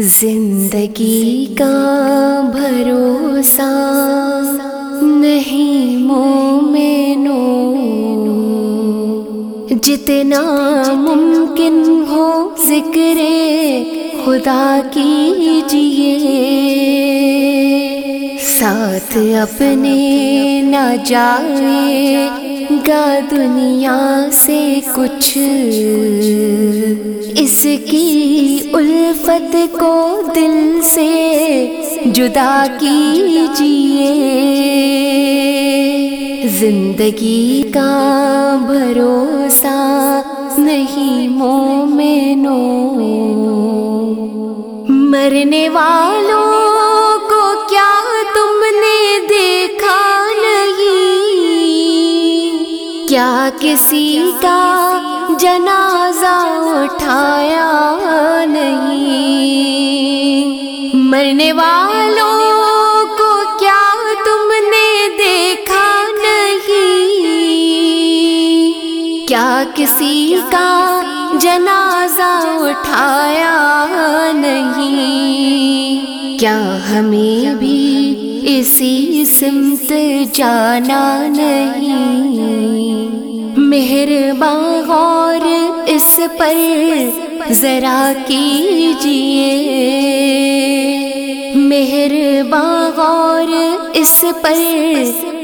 زندگی کا بھروسہ نہیں مومنو جتنا ممکن ہو ذکر خدا کیجیے ساتھ اپنے نہ جائے گا دنیا سے کچھ۔ اس کی الفت کو دل سے جدا کیجیے زندگی کا بھروسہ نہیں مومنوں۔ مرنے والوں کسی کا جنازہ اٹھایا نہیں۔ مرنے والوں کو کیا تم نے دیکھا نہیں؟ کیا کسی کا جنازہ اٹھایا نہیں؟ کیا ہمیں بھی اسی سمت جانا نہیں؟ مہربان غور اس پر ذرا کیجیے مہربان غور اس پر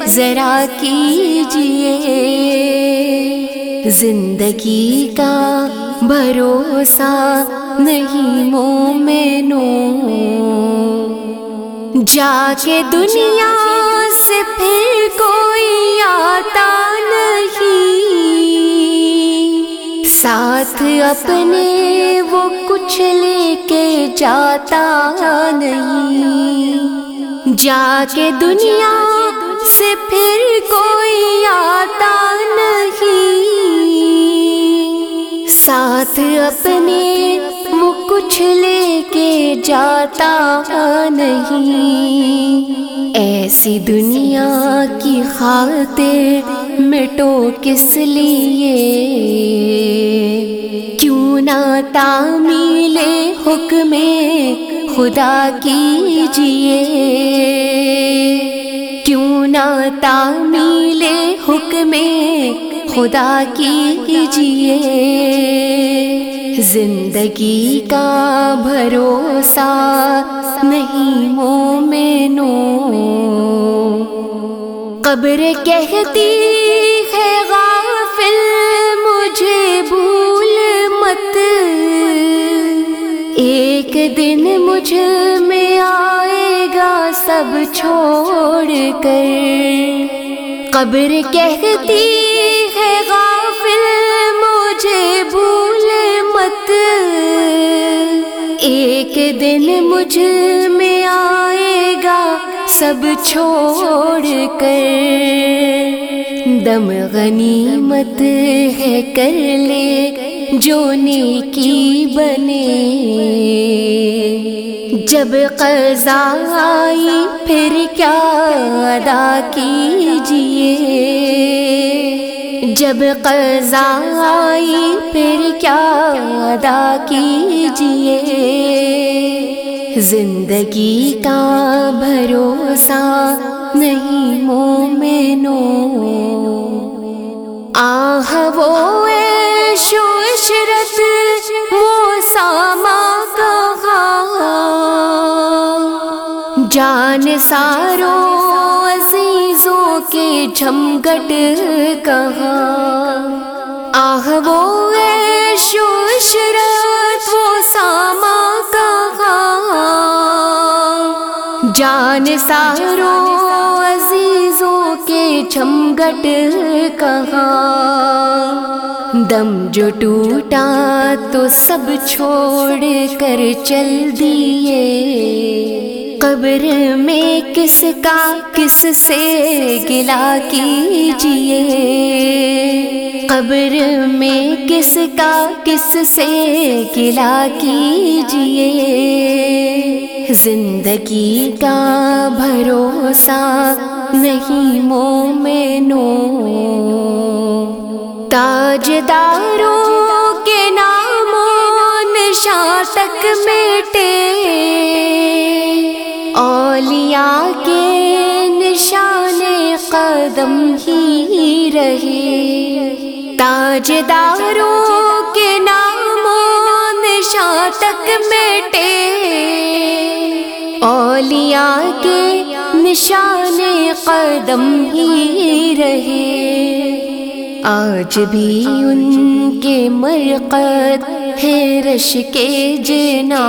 ذرا کیجیے زندگی کا بھروسہ نہیں مومنو۔ جا کے دنیا سے پھر کوئی آتا نہیں۔ ساتھ اپنے وہ کچھ لے کے جاتا نہیں۔ جا کے دنیا سے پھر کوئی آتا نہیں۔ ساتھ اپنے وہ کچھ لے کے جاتا نہیں۔ ایسی دنیا کی خاطر مٹو کس لیے کیوں نہ تعمیل حکم خدا کیجیے کیوں نہ تعمیل حکم خدا کیجیے زندگی کا بھروسہ نہیں مومنو قبر کہتی دن مجھ میں آئے گا سب چھوڑ کر۔ قبر کہتی ہے غافل، مجھے بھول مت۔ ایک دن مجھ میں آئے گا سب چھوڑ کر۔ دم غنیمت ہے کر لے۔ جو نیکی بنے۔ جب قضا آئی، پھر کیا ادا کیجیے جب قضا آئی، پھر کیا ادا کیجیے زندگی کا بھروسہ نہیں مومنو آہ وہ عیش و عشرت وہ ساما کہاں جان ساروں عزیزوں کے جھمگٹ کہاں آہ وہ عیش و عشرت وہ ساما کہاں جان ساروں عزیزوں کے جھمگٹ کہاں دم جو ٹوٹا تو سب چھوڑ کر چل دیے۔ قبر میں کس کا کس سے گلا کیجیے۔ قبر میں کس کا کس سے گلا کیجیے۔ زندگی کا بھروسہ نہیں مومنو تاجداروں کے نام نشاں تک میٹے۔ اولیاء کے نشان قدم ہی رہے۔ تاجداروں کے نام نشاں تک میٹے۔ اولیاء کے نشان قدم ہی رہے۔ آج بھی ان کے مرقد ہے رش کے جنا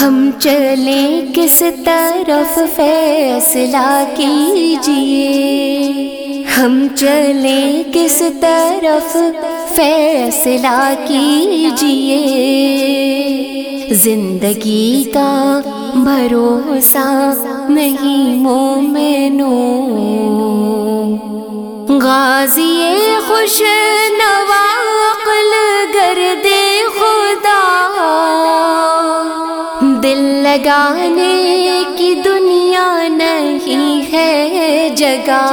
ہم چلیں کس طرف فیصلہ کیجیے؟ ہم چلیں کس طرف فیصلہ کیجیے؟ زندگی کا بھروسہ نہیں مومنوں۔ غازی خوش نواقل گرد خدا۔ دل لگانے کی دنیا نہیں ہے جگہ۔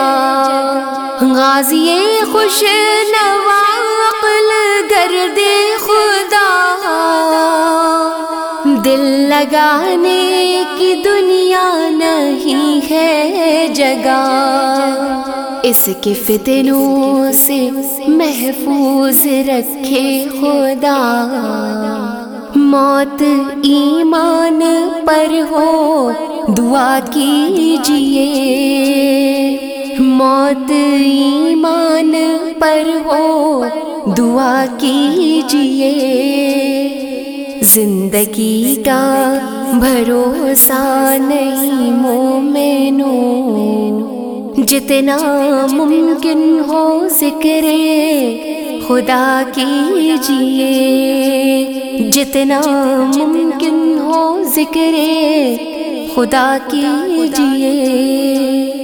غازی خوش نواقل گرد خدا۔ دل لگانے کی دنیا نہیں ہے جگہ۔ اس کے فتنوں سے محفوظ رکھے خدا۔ موت ایمان پر ہو، دعا کیجیے۔ موت ایمان پر ہو، دعا کیجیے۔ زندگی کا بھروسہ نہیں مومنوں۔ جتنا ممکن ہو ذکر خدا کیجیے۔ جتنا ممکن ہو ذکر خدا کیجیے۔